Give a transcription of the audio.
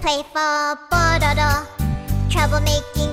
play for da, troublemaking.